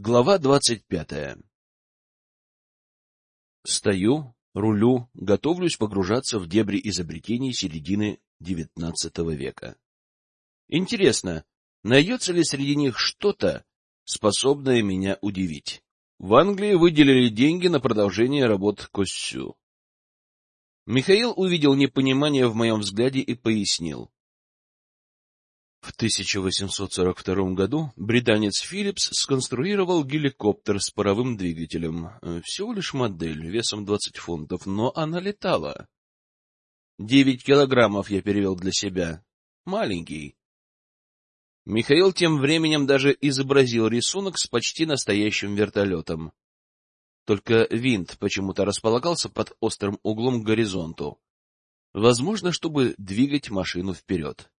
Глава двадцать пятая Стою, рулю, готовлюсь погружаться в дебри изобретений середины XIX века. Интересно, найдется ли среди них что-то, способное меня удивить? В Англии выделили деньги на продолжение работ Коссю. Михаил увидел непонимание в моем взгляде и пояснил. В 1842 году британец Филлипс сконструировал геликоптер с паровым двигателем. Э, всего лишь модель, весом 20 фунтов, но она летала. Девять килограммов я перевел для себя. Маленький. Михаил тем временем даже изобразил рисунок с почти настоящим вертолетом. Только винт почему-то располагался под острым углом к горизонту. Возможно, чтобы двигать машину вперед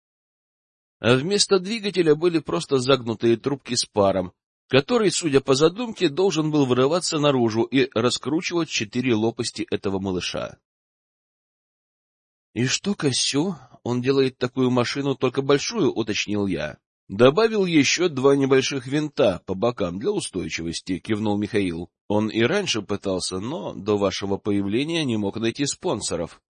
а вместо двигателя были просто загнутые трубки с паром, который, судя по задумке, должен был вырываться наружу и раскручивать четыре лопасти этого малыша. — И что, Косю, он делает такую машину, только большую, — уточнил я. — Добавил еще два небольших винта по бокам для устойчивости, — кивнул Михаил. Он и раньше пытался, но до вашего появления не мог найти спонсоров.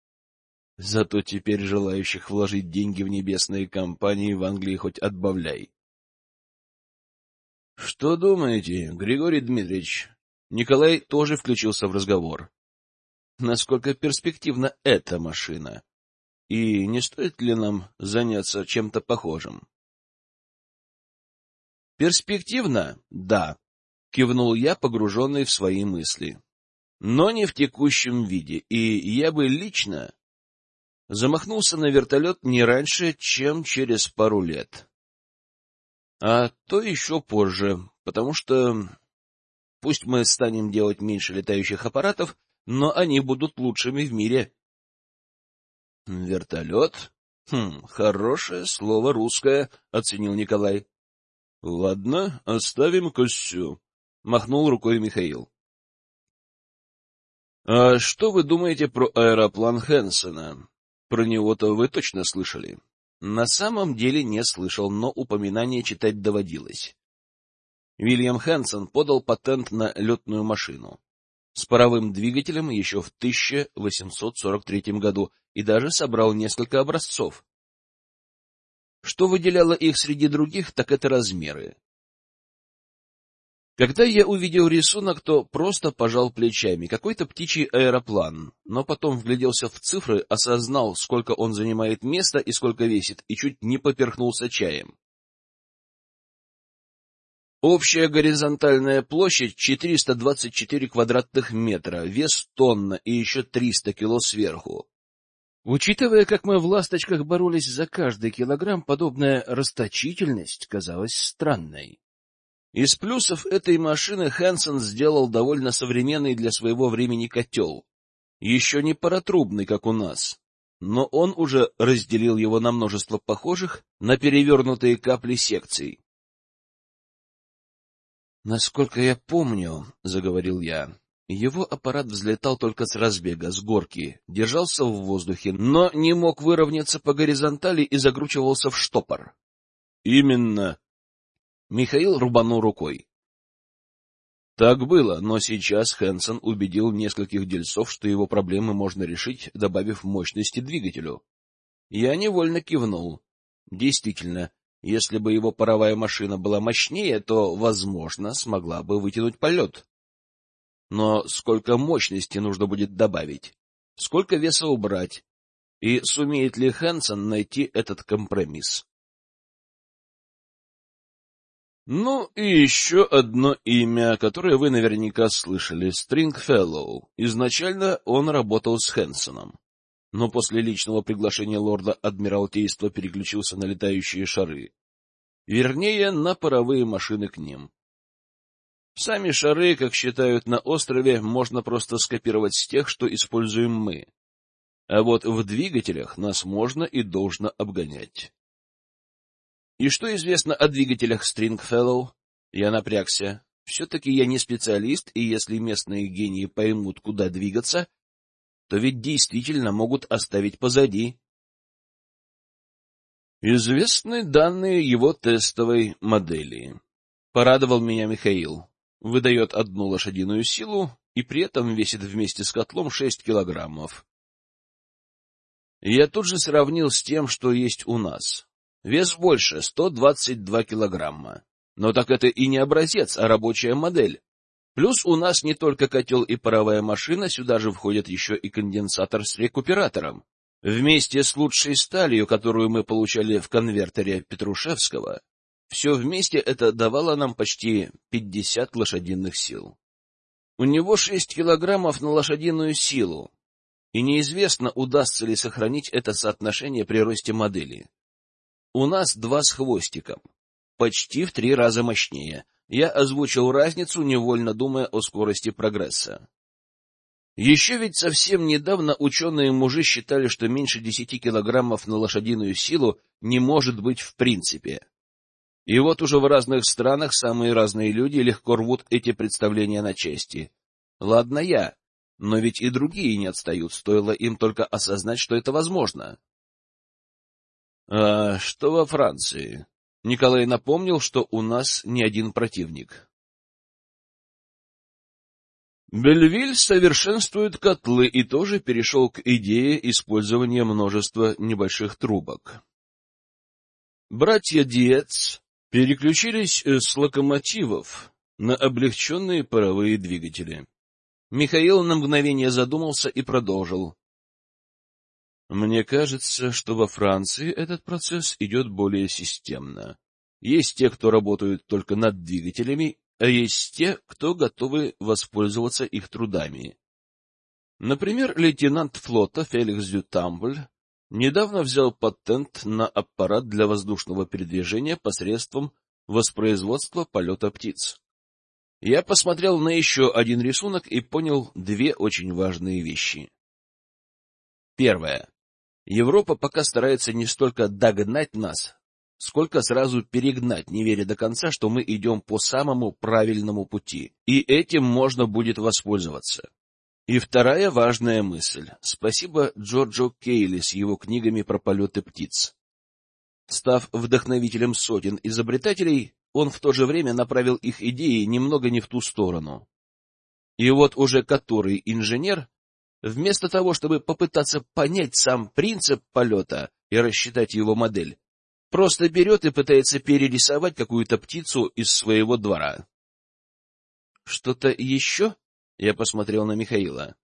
Зато теперь желающих вложить деньги в небесные компании в Англии хоть отбавляй. — Что думаете, Григорий Дмитриевич? Николай тоже включился в разговор. Насколько перспективна эта машина? И не стоит ли нам заняться чем-то похожим? Перспективно? Да, кивнул я, погруженный в свои мысли. Но не в текущем виде, и я бы лично замахнулся на вертолет не раньше, чем через пару лет. А то еще позже, потому что пусть мы станем делать меньше летающих аппаратов, но они будут лучшими в мире. Вертолет? Хм, хорошее слово русское, оценил Николай. Ладно, оставим Костю, махнул рукой Михаил. А что вы думаете про аэроплан Хэнсона? Про него-то вы точно слышали. На самом деле не слышал, но упоминание читать доводилось. Вильям Хэнсон подал патент на летную машину с паровым двигателем еще в 1843 году и даже собрал несколько образцов. Что выделяло их среди других, так это размеры. Когда я увидел рисунок, то просто пожал плечами. Какой-то птичий аэроплан. Но потом вгляделся в цифры, осознал, сколько он занимает места и сколько весит, и чуть не поперхнулся чаем. Общая горизонтальная площадь 424 квадратных метра, вес тонна и еще 300 кило сверху. Учитывая, как мы в «Ласточках» боролись за каждый килограмм, подобная расточительность казалась странной. Из плюсов этой машины Хэнсон сделал довольно современный для своего времени котел. Еще не паротрубный, как у нас, но он уже разделил его на множество похожих на перевернутые капли секций. «Насколько я помню, — заговорил я, — его аппарат взлетал только с разбега, с горки, держался в воздухе, но не мог выровняться по горизонтали и закручивался в штопор. — Именно, Михаил рубанул рукой. Так было, но сейчас Хэнсон убедил нескольких дельцов, что его проблемы можно решить, добавив мощности двигателю. Я невольно кивнул. Действительно, если бы его паровая машина была мощнее, то, возможно, смогла бы вытянуть полет. Но сколько мощности нужно будет добавить? Сколько веса убрать? И сумеет ли Хэнсон найти этот компромисс? Ну и еще одно имя, которое вы наверняка слышали — Стрингфеллоу. Изначально он работал с Хэнсоном, но после личного приглашения лорда Адмиралтейства переключился на летающие шары. Вернее, на паровые машины к ним. Сами шары, как считают на острове, можно просто скопировать с тех, что используем мы. А вот в двигателях нас можно и должно обгонять. И что известно о двигателях Stringfellow? Я напрягся. Все-таки я не специалист, и если местные гении поймут, куда двигаться, то ведь действительно могут оставить позади. Известны данные его тестовой модели. Порадовал меня Михаил. выдает одну лошадиную силу и при этом весит вместе с котлом 6 килограммов. Я тут же сравнил с тем, что есть у нас. Вес больше — 122 килограмма. Но так это и не образец, а рабочая модель. Плюс у нас не только котел и паровая машина, сюда же входит еще и конденсатор с рекуператором. Вместе с лучшей сталью, которую мы получали в конвертере Петрушевского, все вместе это давало нам почти 50 лошадиных сил. У него 6 килограммов на лошадиную силу, и неизвестно, удастся ли сохранить это соотношение при росте модели. У нас два с хвостиком, почти в три раза мощнее. Я озвучил разницу, невольно думая о скорости прогресса. Еще ведь совсем недавно ученые-мужи считали, что меньше десяти килограммов на лошадиную силу не может быть в принципе. И вот уже в разных странах самые разные люди легко рвут эти представления на части. Ладно я, но ведь и другие не отстают, стоило им только осознать, что это возможно. А что во Франции? Николай напомнил, что у нас не один противник. Бельвиль совершенствует котлы и тоже перешел к идее использования множества небольших трубок. Братья Диец переключились с локомотивов на облегченные паровые двигатели. Михаил на мгновение задумался и продолжил. Мне кажется, что во Франции этот процесс идет более системно. Есть те, кто работают только над двигателями, а есть те, кто готовы воспользоваться их трудами. Например, лейтенант флота Феликс Дютамбль недавно взял патент на аппарат для воздушного передвижения посредством воспроизводства полета птиц. Я посмотрел на еще один рисунок и понял две очень важные вещи. Первое. Европа пока старается не столько догнать нас, сколько сразу перегнать, не веря до конца, что мы идем по самому правильному пути, и этим можно будет воспользоваться. И вторая важная мысль. Спасибо Джорджо Кейли с его книгами про полеты птиц. Став вдохновителем сотен изобретателей, он в то же время направил их идеи немного не в ту сторону. И вот уже который инженер, вместо того, чтобы попытаться понять сам принцип полета и рассчитать его модель, просто берет и пытается перерисовать какую-то птицу из своего двора. — Что-то еще? — я посмотрел на Михаила.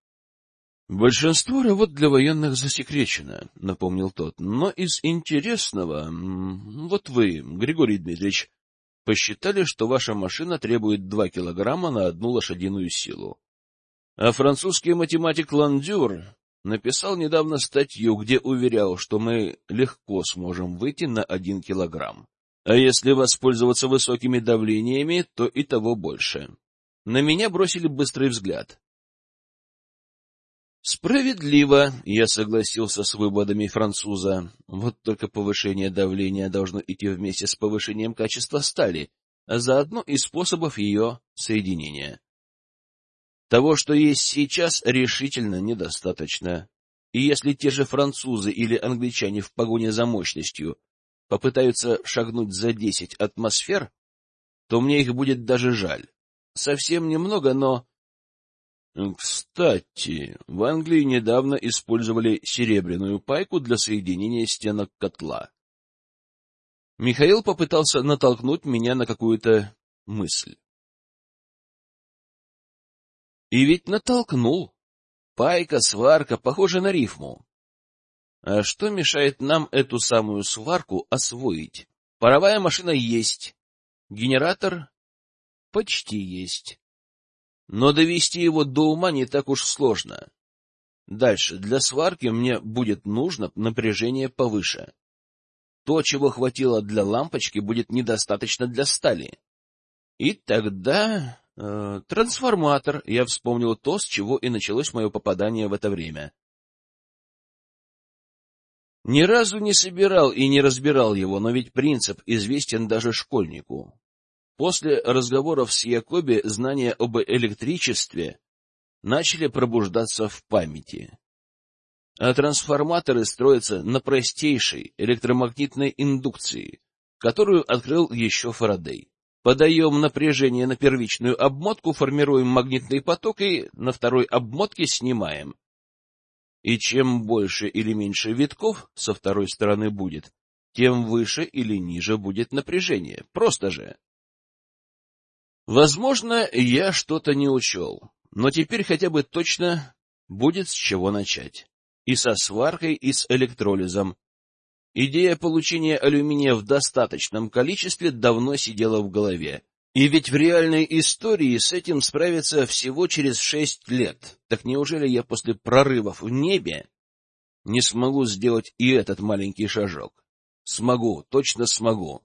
— Большинство работ для военных засекречено, — напомнил тот. — Но из интересного... Вот вы, Григорий Дмитриевич, посчитали, что ваша машина требует два килограмма на одну лошадиную силу. А французский математик Ландюр написал недавно статью, где уверял, что мы легко сможем выйти на один килограмм. А если воспользоваться высокими давлениями, то и того больше. На меня бросили быстрый взгляд. Справедливо, я согласился с выводами француза. Вот только повышение давления должно идти вместе с повышением качества стали, а заодно и способов ее соединения. Того, что есть сейчас, решительно недостаточно. И если те же французы или англичане в погоне за мощностью попытаются шагнуть за десять атмосфер, то мне их будет даже жаль. Совсем немного, но кстати, в Англии недавно использовали серебряную пайку для соединения стенок котла. Михаил попытался натолкнуть меня на какую-то мысль. И ведь натолкнул. Пайка, сварка, похоже на рифму. А что мешает нам эту самую сварку освоить? Паровая машина есть, генератор почти есть. Но довести его до ума не так уж сложно. Дальше, для сварки мне будет нужно напряжение повыше. То, чего хватило для лампочки, будет недостаточно для стали. И тогда... Э, трансформатор. Я вспомнил то, с чего и началось мое попадание в это время. Ни разу не собирал и не разбирал его, но ведь принцип известен даже школьнику. После разговоров с Якоби знания об электричестве начали пробуждаться в памяти. А трансформаторы строятся на простейшей электромагнитной индукции, которую открыл еще Фарадей. Подаем напряжение на первичную обмотку, формируем магнитный поток и на второй обмотке снимаем. И чем больше или меньше витков со второй стороны будет, тем выше или ниже будет напряжение. Просто же. Возможно, я что-то не учел, но теперь хотя бы точно будет с чего начать. И со сваркой, и с электролизом. Идея получения алюминия в достаточном количестве давно сидела в голове. И ведь в реальной истории с этим справиться всего через шесть лет. Так неужели я после прорывов в небе не смогу сделать и этот маленький шажок? Смогу, точно смогу.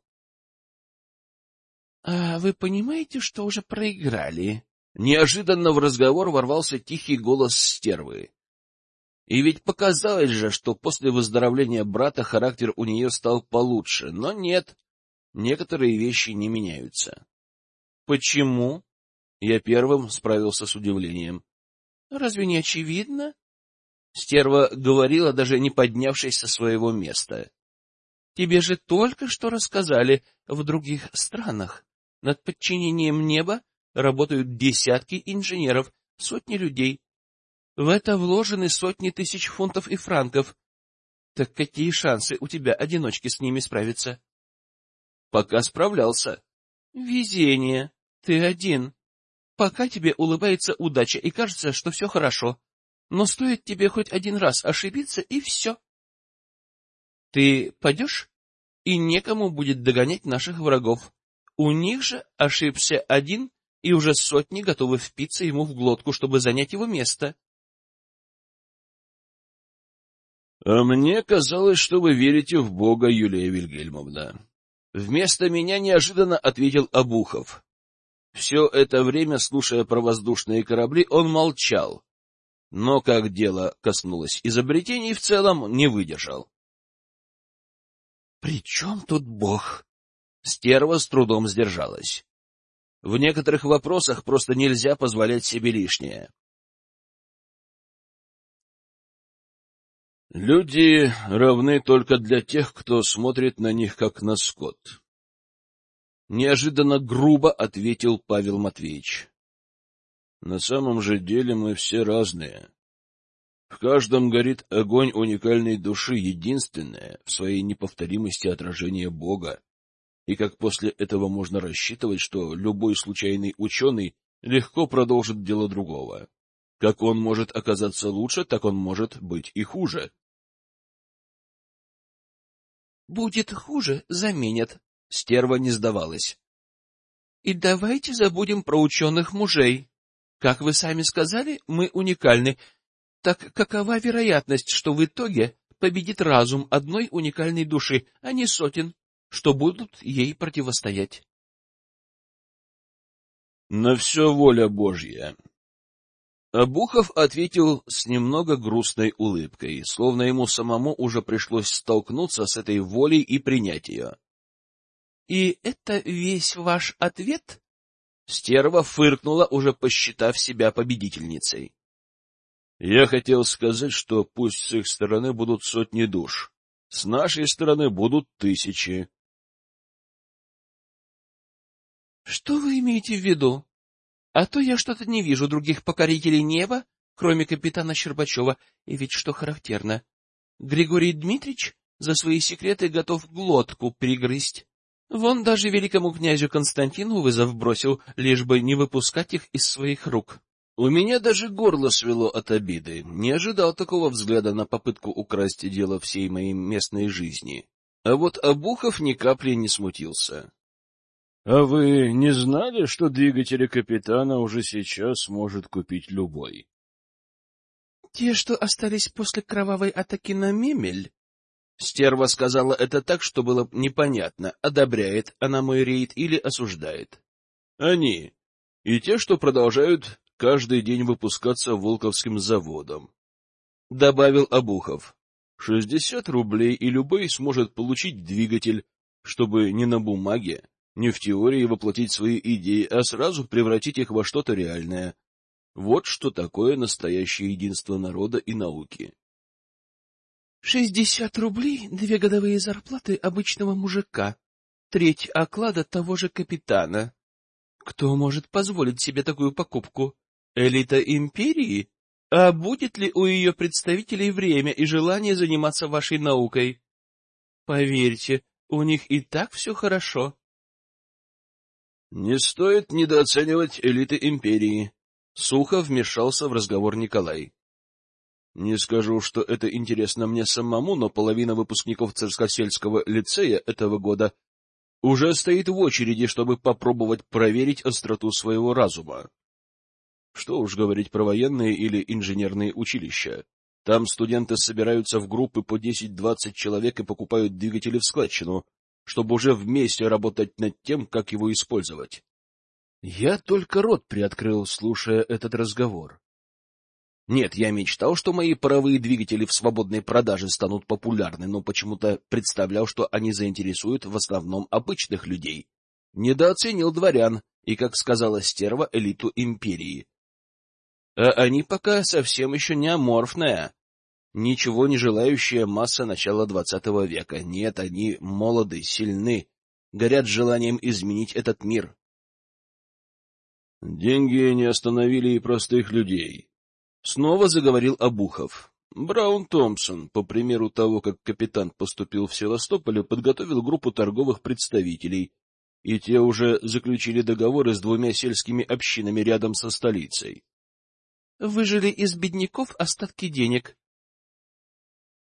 — А вы понимаете, что уже проиграли? Неожиданно в разговор ворвался тихий голос стервы. И ведь показалось же, что после выздоровления брата характер у нее стал получше, но нет, некоторые вещи не меняются. Почему? Я первым справился с удивлением. Разве не очевидно? Стерва говорила, даже не поднявшись со своего места. Тебе же только что рассказали в других странах. Над подчинением неба работают десятки инженеров, сотни людей. В это вложены сотни тысяч фунтов и франков. Так какие шансы у тебя, одиночки, с ними справиться? Пока справлялся. Везение. Ты один. Пока тебе улыбается удача и кажется, что все хорошо. Но стоит тебе хоть один раз ошибиться, и все. Ты пойдешь, и некому будет догонять наших врагов. У них же ошибся один, и уже сотни готовы впиться ему в глотку, чтобы занять его место. — мне казалось, что вы верите в Бога, Юлия Вильгельмовна. Вместо меня неожиданно ответил Обухов. Все это время, слушая про воздушные корабли, он молчал. Но, как дело коснулось изобретений, в целом не выдержал. — При чем тут Бог? Стерва с трудом сдержалась. В некоторых вопросах просто нельзя позволять себе лишнее. Люди равны только для тех, кто смотрит на них как на скот. Неожиданно грубо ответил Павел Матвеевич. На самом же деле мы все разные. В каждом горит огонь уникальной души, единственное в своей неповторимости отражение Бога. И как после этого можно рассчитывать, что любой случайный ученый легко продолжит дело другого? Как он может оказаться лучше, так он может быть и хуже. Будет хуже, заменят. Стерва не сдавалась. И давайте забудем про ученых мужей. Как вы сами сказали, мы уникальны. Так какова вероятность, что в итоге победит разум одной уникальной души, а не сотен, что будут ей противостоять? На все воля Божья, Обухов ответил с немного грустной улыбкой, словно ему самому уже пришлось столкнуться с этой волей и принять ее. — И это весь ваш ответ? Стерва фыркнула, уже посчитав себя победительницей. — Я хотел сказать, что пусть с их стороны будут сотни душ, с нашей стороны будут тысячи. — Что вы имеете в виду? А то я что-то не вижу других покорителей неба, кроме капитана Щербачева, и ведь что характерно, Григорий Дмитрич за свои секреты готов глотку пригрызть. Вон даже великому князю Константину вызов бросил, лишь бы не выпускать их из своих рук. У меня даже горло свело от обиды. Не ожидал такого взгляда на попытку украсть дело всей моей местной жизни. А вот Обухов ни капли не смутился. А вы не знали, что двигатели капитана уже сейчас может купить любой? Те, что остались после кровавой атаки на мемель? Стерва сказала это так, что было непонятно, одобряет она мой рейд или осуждает. Они. И те, что продолжают каждый день выпускаться Волковским заводом. Добавил Обухов. Шестьдесят рублей, и любой сможет получить двигатель, чтобы не на бумаге, не в теории воплотить свои идеи, а сразу превратить их во что-то реальное. Вот что такое настоящее единство народа и науки. — Шестьдесят рублей — две годовые зарплаты обычного мужика, треть оклада того же капитана. Кто может позволить себе такую покупку? Элита империи? А будет ли у ее представителей время и желание заниматься вашей наукой? Поверьте, у них и так все хорошо. Не стоит недооценивать элиты империи. Сухо вмешался в разговор Николай. Не скажу, что это интересно мне самому, но половина выпускников Царскосельского лицея этого года уже стоит в очереди, чтобы попробовать проверить остроту своего разума. Что уж говорить про военные или инженерные училища. Там студенты собираются в группы по 10-20 человек и покупают двигатели в складчину, чтобы уже вместе работать над тем, как его использовать. Я только рот приоткрыл, слушая этот разговор. Нет, я мечтал, что мои паровые двигатели в свободной продаже станут популярны, но почему-то представлял, что они заинтересуют в основном обычных людей. Недооценил дворян и, как сказала стерва, элиту империи. А они пока совсем еще не аморфная, ничего не желающая масса начала двадцатого века. Нет, они молоды, сильны, горят желанием изменить этот мир. Деньги не остановили и простых людей. Снова заговорил Обухов. Браун Томпсон, по примеру того, как капитан поступил в Севастополе, подготовил группу торговых представителей, и те уже заключили договоры с двумя сельскими общинами рядом со столицей. Выжили из бедняков остатки денег.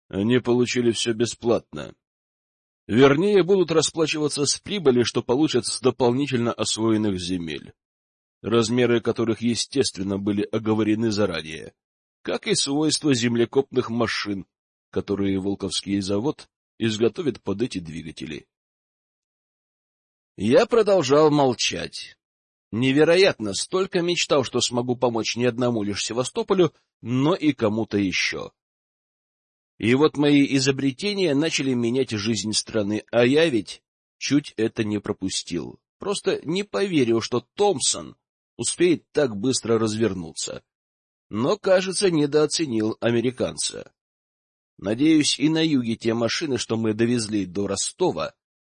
Они получили все бесплатно. Вернее, будут расплачиваться с прибыли, что получат с дополнительно освоенных земель размеры которых, естественно, были оговорены заранее, как и свойства землекопных машин, которые Волковский завод изготовит под эти двигатели. Я продолжал молчать. Невероятно, столько мечтал, что смогу помочь не одному лишь Севастополю, но и кому-то еще. И вот мои изобретения начали менять жизнь страны, а я ведь чуть это не пропустил. Просто не поверил, что Томпсон успеет так быстро развернуться. Но, кажется, недооценил американца. Надеюсь, и на юге те машины, что мы довезли до Ростова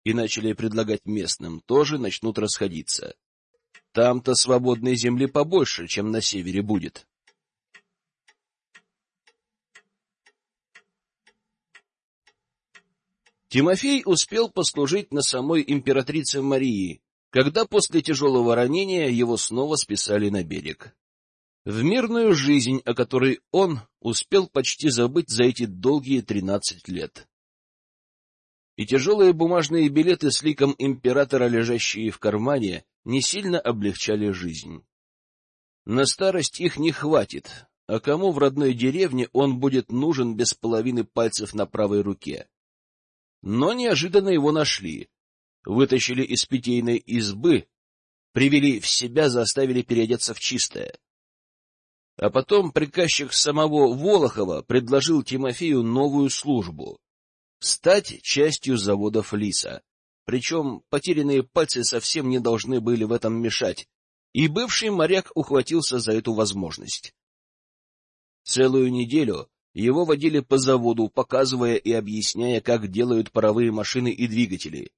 и начали предлагать местным, тоже начнут расходиться. Там-то свободной земли побольше, чем на севере будет. Тимофей успел послужить на самой императрице Марии, когда после тяжелого ранения его снова списали на берег. В мирную жизнь, о которой он успел почти забыть за эти долгие тринадцать лет. И тяжелые бумажные билеты с ликом императора, лежащие в кармане, не сильно облегчали жизнь. На старость их не хватит, а кому в родной деревне он будет нужен без половины пальцев на правой руке? Но неожиданно его нашли вытащили из питейной избы, привели в себя, заставили переодеться в чистое. А потом приказчик самого Волохова предложил Тимофею новую службу — стать частью заводов Лиса. Причем потерянные пальцы совсем не должны были в этом мешать, и бывший моряк ухватился за эту возможность. Целую неделю его водили по заводу, показывая и объясняя, как делают паровые машины и двигатели.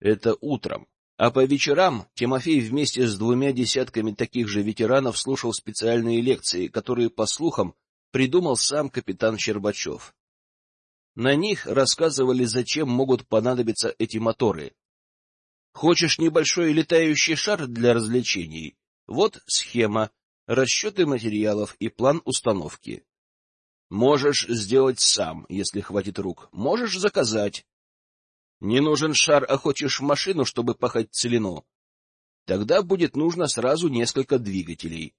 Это утром. А по вечерам Тимофей вместе с двумя десятками таких же ветеранов слушал специальные лекции, которые, по слухам, придумал сам капитан Щербачев. На них рассказывали, зачем могут понадобиться эти моторы. Хочешь небольшой летающий шар для развлечений? Вот схема, расчеты материалов и план установки. Можешь сделать сам, если хватит рук. Можешь заказать. Не нужен шар, а хочешь машину, чтобы пахать целину. Тогда будет нужно сразу несколько двигателей.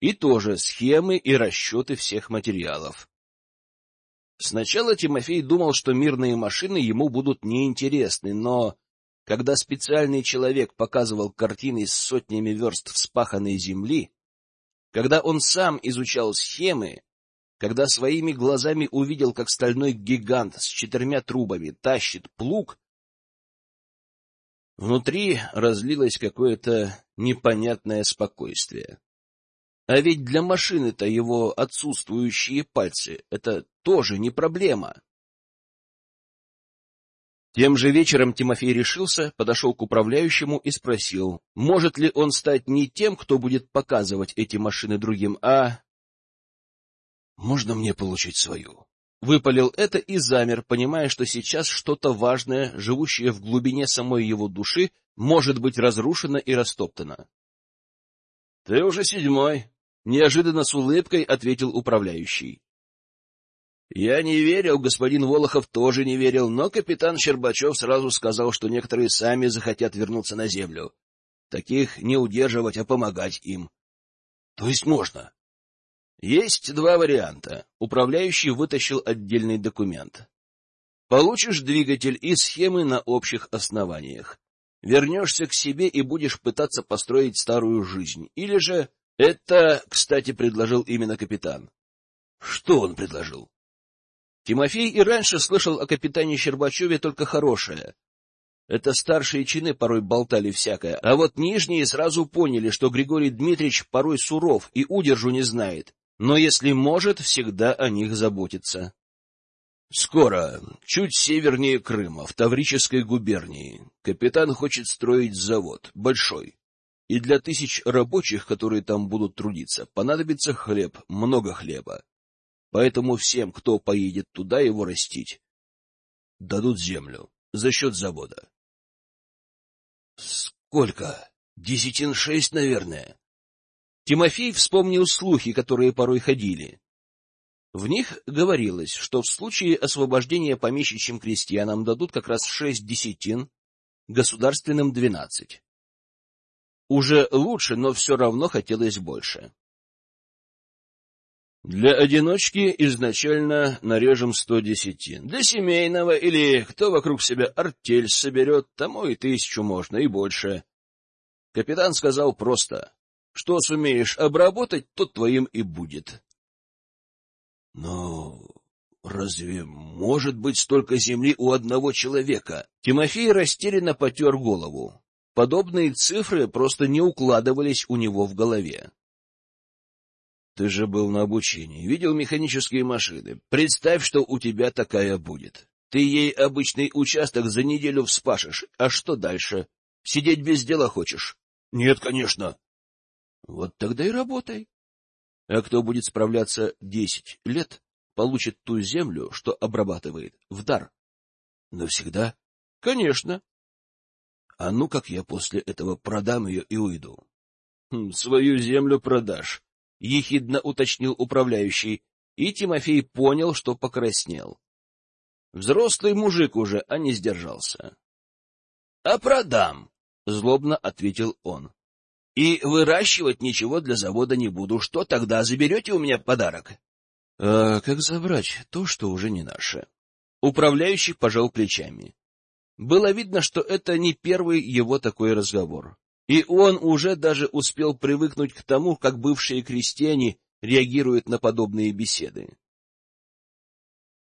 И тоже схемы и расчеты всех материалов. Сначала Тимофей думал, что мирные машины ему будут неинтересны, но когда специальный человек показывал картины с сотнями верст вспаханной земли, когда он сам изучал схемы, когда своими глазами увидел, как стальной гигант с четырьмя трубами тащит плуг, внутри разлилось какое-то непонятное спокойствие. А ведь для машины-то его отсутствующие пальцы — это тоже не проблема. Тем же вечером Тимофей решился, подошел к управляющему и спросил, может ли он стать не тем, кто будет показывать эти машины другим, а... «Можно мне получить свою?» Выпалил это и замер, понимая, что сейчас что-то важное, живущее в глубине самой его души, может быть разрушено и растоптано. — Ты уже седьмой, — неожиданно с улыбкой ответил управляющий. Я не верил, господин Волохов тоже не верил, но капитан Щербачев сразу сказал, что некоторые сами захотят вернуться на землю. Таких не удерживать, а помогать им. То есть можно. Есть два варианта. Управляющий вытащил отдельный документ. Получишь двигатель и схемы на общих основаниях. Вернешься к себе и будешь пытаться построить старую жизнь. Или же... Это, кстати, предложил именно капитан. Что он предложил? Тимофей и раньше слышал о капитане Щербачеве только хорошее. Это старшие чины порой болтали всякое, а вот нижние сразу поняли, что Григорий Дмитриевич порой суров и удержу не знает, но если может, всегда о них заботится. Скоро, чуть севернее Крыма, в Таврической губернии, капитан хочет строить завод, большой. И для тысяч рабочих, которые там будут трудиться, понадобится хлеб, много хлеба. Поэтому всем, кто поедет туда его растить, дадут землю за счет завода. Сколько? Десятин шесть, наверное. Тимофей вспомнил слухи, которые порой ходили. В них говорилось, что в случае освобождения помещичьим крестьянам дадут как раз шесть десятин, государственным двенадцать. Уже лучше, но все равно хотелось больше. Для одиночки изначально нарежем сто десятин. Для семейного или кто вокруг себя артель соберет, тому и тысячу можно, и больше. Капитан сказал просто. Что сумеешь обработать, то твоим и будет. Но разве может быть столько земли у одного человека? Тимофей растерянно потер голову. Подобные цифры просто не укладывались у него в голове. Ты же был на обучении, видел механические машины. Представь, что у тебя такая будет. Ты ей обычный участок за неделю вспашешь. А что дальше? Сидеть без дела хочешь? Нет, конечно. Вот тогда и работай. А кто будет справляться десять лет, получит ту землю, что обрабатывает, в дар. Навсегда? Конечно. А ну как я после этого продам ее и уйду? Хм, свою землю продашь, — ехидно уточнил управляющий, и Тимофей понял, что покраснел. Взрослый мужик уже, а не сдержался. — А продам, — злобно ответил он. И выращивать ничего для завода не буду. Что тогда, заберете у меня подарок? А как забрать то, что уже не наше? Управляющий пожал плечами. Было видно, что это не первый его такой разговор. И он уже даже успел привыкнуть к тому, как бывшие крестьяне реагируют на подобные беседы.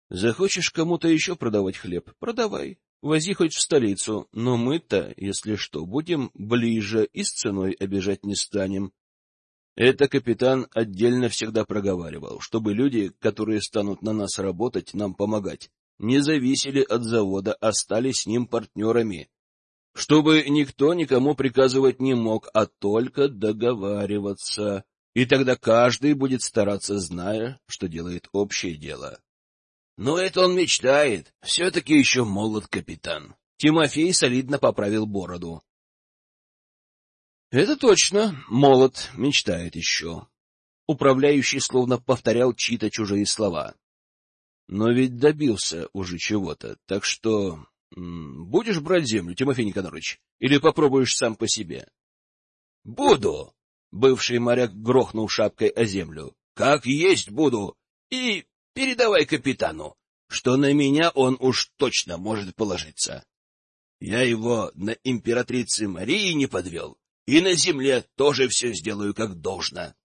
Захочешь кому-то еще продавать хлеб — продавай. Вози хоть в столицу, но мы-то, если что, будем ближе и с ценой обижать не станем. Это капитан отдельно всегда проговаривал, чтобы люди, которые станут на нас работать, нам помогать, не зависели от завода, а стали с ним партнерами. Чтобы никто никому приказывать не мог, а только договариваться. И тогда каждый будет стараться, зная, что делает общее дело. Но это он мечтает. Все-таки еще молод капитан. Тимофей солидно поправил бороду. Это точно, молод, мечтает еще. Управляющий словно повторял чьи-то чужие слова. Но ведь добился уже чего-то, так что... Будешь брать землю, Тимофей Никонорович, или попробуешь сам по себе? — Буду! — бывший моряк грохнул шапкой о землю. — Как есть буду! И Передавай капитану, что на меня он уж точно может положиться. Я его на императрице Марии не подвел, и на земле тоже все сделаю как должно.